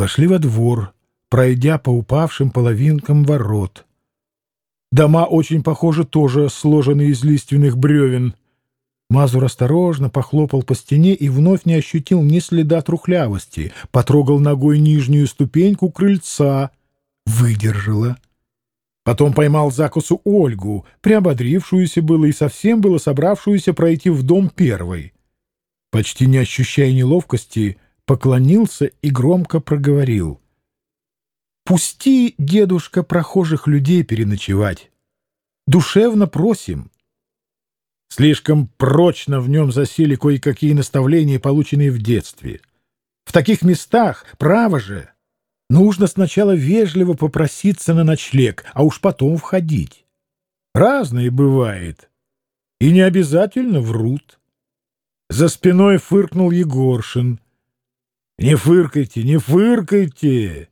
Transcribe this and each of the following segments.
Вошли во двор, пройдя по упавшим половинкам ворот. Дома очень похожи тоже сложены из лиственных бревен. Мазур осторожно похлопал по стене и вновь не ощутил ни следа трухлявости, потрогал ногой нижнюю ступеньку крыльца, выдержала. Потом поймал закусу Ольгу, приободрившуюся было и совсем было собравшуюся пройти в дом первой. Почти не ощущая неловкости, поклонился и громко проговорил. «Пусти, дедушка, прохожих людей переночевать. Душевно просим». Слишком прочно в нем засели кое-какие наставления, полученные в детстве. В таких местах, право же, нужно сначала вежливо попроситься на ночлег, а уж потом входить. Разное бывает. И не обязательно врут. За спиной фыркнул Егоршин. «Не фыркайте, не фыркайте!»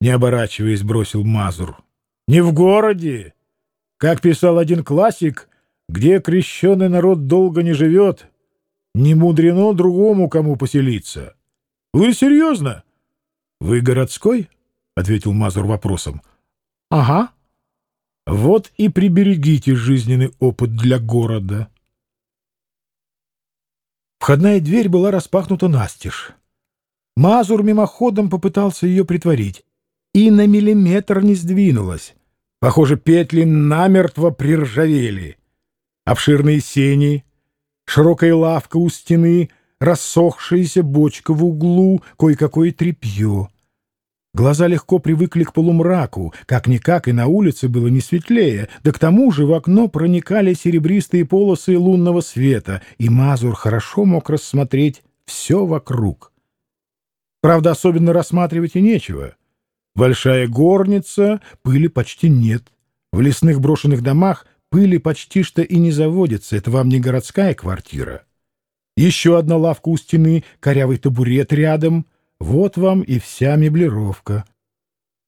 Не оборачиваясь, бросил Мазур. «Не в городе! Как писал один классик — где крещеный народ долго не живет, не мудрено другому кому поселиться. Вы серьезно? Вы городской? — ответил Мазур вопросом. — Ага. Вот и приберегите жизненный опыт для города. Входная дверь была распахнута настежь. Мазур мимоходом попытался ее притворить, и на миллиметр не сдвинулась. Похоже, петли намертво приржавели обширные сени, широкая лавка у стены, рассохшаяся бочка в углу, кое-какое тряпье. Глаза легко привыкли к полумраку, как-никак и на улице было не светлее, да к тому же в окно проникали серебристые полосы лунного света, и Мазур хорошо мог рассмотреть все вокруг. Правда, особенно рассматривать и нечего. Большая горница, пыли почти нет. В лесных брошенных домах пыли почти что и не заводится, это вам не городская квартира. Еще одна лавка у стены, корявый табурет рядом. Вот вам и вся меблировка.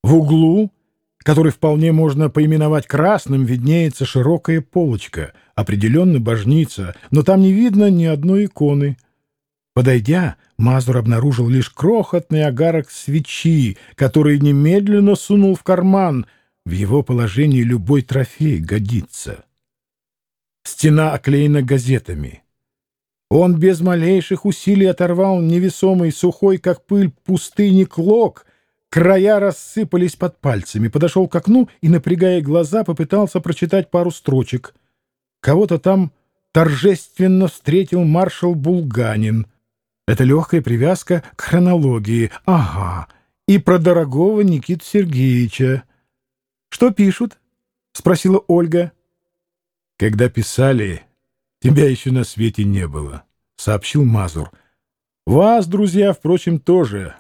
В углу, который вполне можно поименовать красным, виднеется широкая полочка, определенно божница, но там не видно ни одной иконы. Подойдя, Мазур обнаружил лишь крохотный огарок свечи, который немедленно сунул в карман — в его положении любой трофей годится. Стена оклеена газетами. Он без малейших усилий оторвал невесомый, сухой, как пыль, пустыни клок, края рассыпались под пальцами, подошел к окну и, напрягая глаза, попытался прочитать пару строчек. Кого-то там торжественно встретил маршал Булганин. Это легкая привязка к хронологии. Ага. И про дорогого Никиту Сергеевича. «Что пишут?» — спросила Ольга. «Когда писали, тебя еще на свете не было», — сообщил Мазур. «Вас, друзья, впрочем, тоже.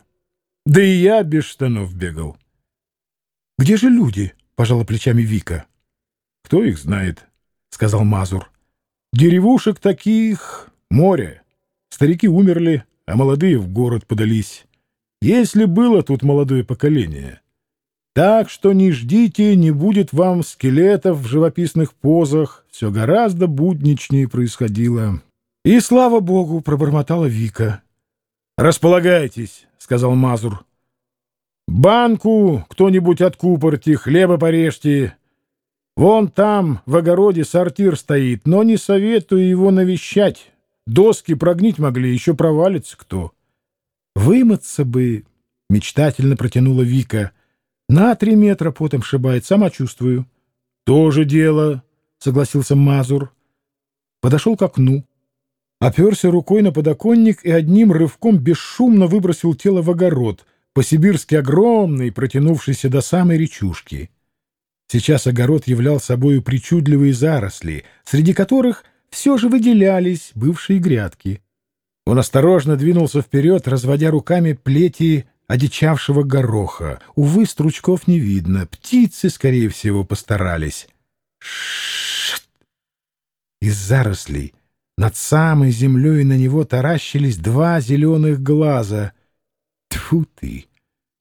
Да и я без штанов бегал». «Где же люди?» — пожала плечами Вика. «Кто их знает?» — сказал Мазур. «Деревушек таких море. Старики умерли, а молодые в город подались. Если было тут молодое поколение». Так что не ждите, не будет вам скелетов в живописных позах. Все гораздо будничнее происходило. И, слава богу, пробормотала Вика. «Располагайтесь», — сказал Мазур. «Банку кто-нибудь откупорьте, хлеба порежьте. Вон там в огороде сортир стоит, но не советую его навещать. Доски прогнить могли, еще провалится кто». «Вымыться бы», — мечтательно протянула Вика, — на три метра потом шибает, сама чувствую. — Тоже дело, — согласился Мазур. Подошел к окну, оперся рукой на подоконник и одним рывком бесшумно выбросил тело в огород, по-сибирски огромный, протянувшийся до самой речушки. Сейчас огород являл собою причудливые заросли, среди которых все же выделялись бывшие грядки. Он осторожно двинулся вперед, разводя руками плети одичавшего гороха. Увы, стручков не видно. Птицы, скорее всего, постарались. Шшт! Из зарослей над самой землей на него таращились два зеленых глаза. Тьфу ты! —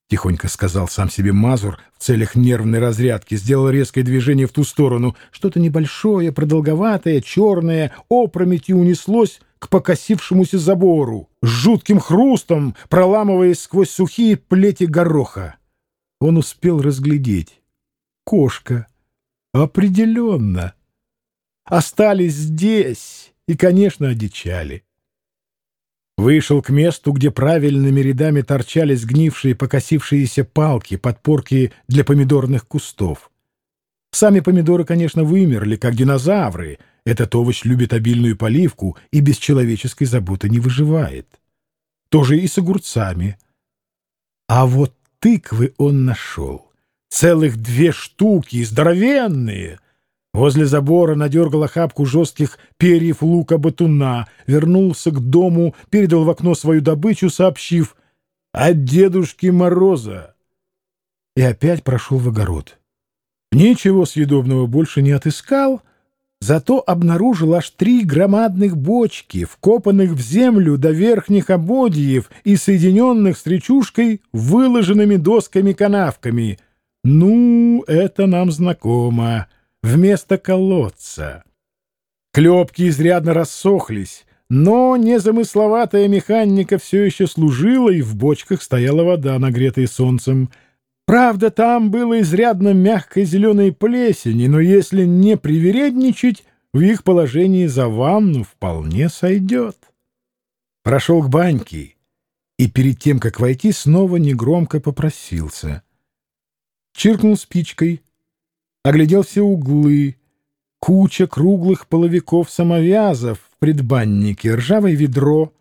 тихонько сказал сам себе Мазур в целях нервной разрядки, сделал резкое движение в ту сторону. Что-то небольшое, продолговатое, черное, опрометью унеслось к покосившемуся забору, с жутким хрустом проламываясь сквозь сухие плети гороха. Он успел разглядеть. Кошка. Определенно. Остались здесь и, конечно, одичали. Вышел к месту, где правильными рядами торчали сгнившие покосившиеся палки, подпорки для помидорных кустов. Сами помидоры, конечно, вымерли, как динозавры. Этот овощ любит обильную поливку и без человеческой заботы не выживает. Тоже и с огурцами. А вот тыквы он нашел. Целых две штуки, здоровенные — Возле забора надергал охапку жестких перьев лука-батуна, вернулся к дому, передал в окно свою добычу, сообщив «От Дедушки Мороза!» И опять прошел в огород. Ничего съедобного больше не отыскал, зато обнаружил аж три громадных бочки, вкопанных в землю до верхних ободьев и соединенных с речушкой выложенными досками-канавками. Ну, это нам знакомо вместо колодца. Клепки изрядно рассохлись, но незамысловатая механика все еще служила, и в бочках стояла вода, нагретая солнцем. Правда, там было изрядно мягкой зеленой плесени, но если не привередничать, в их положении за ванну вполне сойдет. Прошел к баньке и перед тем, как войти, снова негромко попросился. Чиркнул спичкой — оглядел все углы, куча круглых половиков-самовязов в предбаннике, ржавое ведро,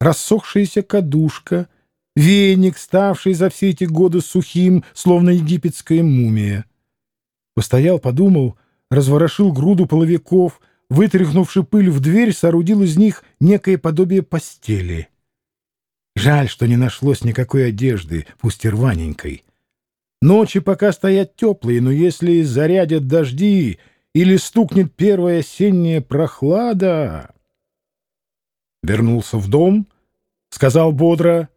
рассохшаяся кадушка, веник, ставший за все эти годы сухим, словно египетская мумия. Постоял, подумал, разворошил груду половиков, вытряхнувши пыль в дверь, соорудил из них некое подобие постели. Жаль, что не нашлось никакой одежды, пусть и рваненькой. Ночи пока стоят теплые, но если зарядят дожди или стукнет первая осенняя прохлада... Вернулся в дом, сказал бодро.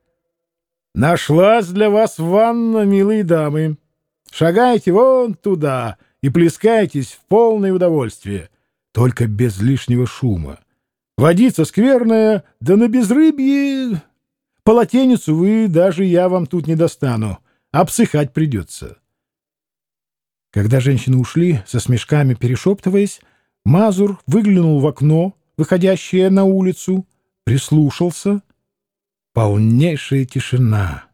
«Нашлась для вас ванна, милые дамы. Шагайте вон туда и плескайтесь в полное удовольствие, только без лишнего шума. Водица скверная, да на безрыбье... Полотеницу вы, даже я вам тут не достану» обсыхать придется. Когда женщины ушли, со смешками перешептываясь, Мазур выглянул в окно, выходящее на улицу, прислушался. Полнейшая тишина.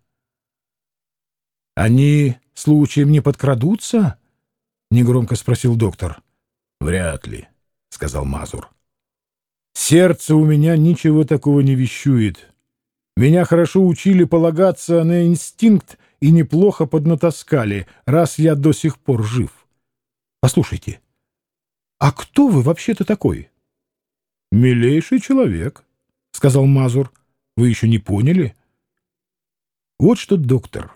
«Они случаем не подкрадутся?» — негромко спросил доктор. «Вряд ли», — сказал Мазур. «Сердце у меня ничего такого не вещует. Меня хорошо учили полагаться на инстинкт и неплохо поднатаскали, раз я до сих пор жив. Послушайте, а кто вы вообще-то такой? — Милейший человек, — сказал Мазур. — Вы еще не поняли? — Вот что, доктор,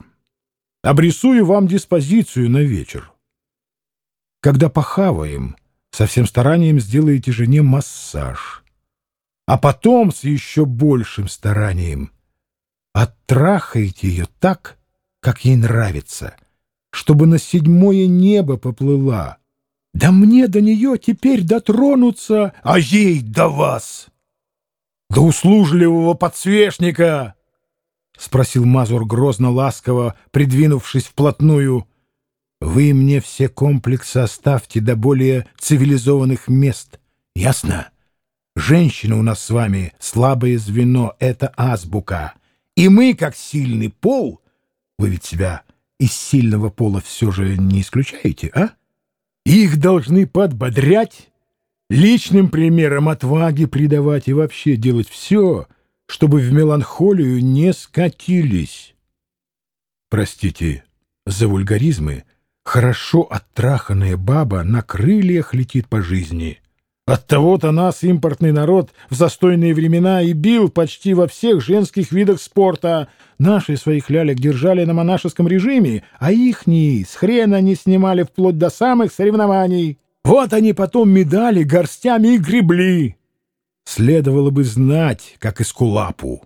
обрисую вам диспозицию на вечер. Когда похаваем, со всем старанием сделаете жене массаж, а потом с еще большим старанием оттрахаете ее так, как ей нравится, чтобы на седьмое небо поплыла. Да мне до нее теперь дотронуться, а ей до вас. До услужливого подсвечника, — спросил Мазур грозно-ласково, придвинувшись вплотную. Вы мне все комплексы оставьте до более цивилизованных мест. Ясно? Женщина у нас с вами слабое звено — это азбука. И мы, как сильный пол, вы ведь себя из сильного пола все же не исключаете, а? Их должны подбодрять, личным примером отваги придавать и вообще делать все, чтобы в меланхолию не скатились. Простите за вульгаризмы, хорошо оттраханная баба на крыльях летит по жизни — Оттого-то нас, импортный народ, в застойные времена и бил почти во всех женских видах спорта. Наши своих лялек держали на монашеском режиме, а ихние с хрена не снимали вплоть до самых соревнований. Вот они потом медали горстями и гребли. Следовало бы знать, как из кулапу.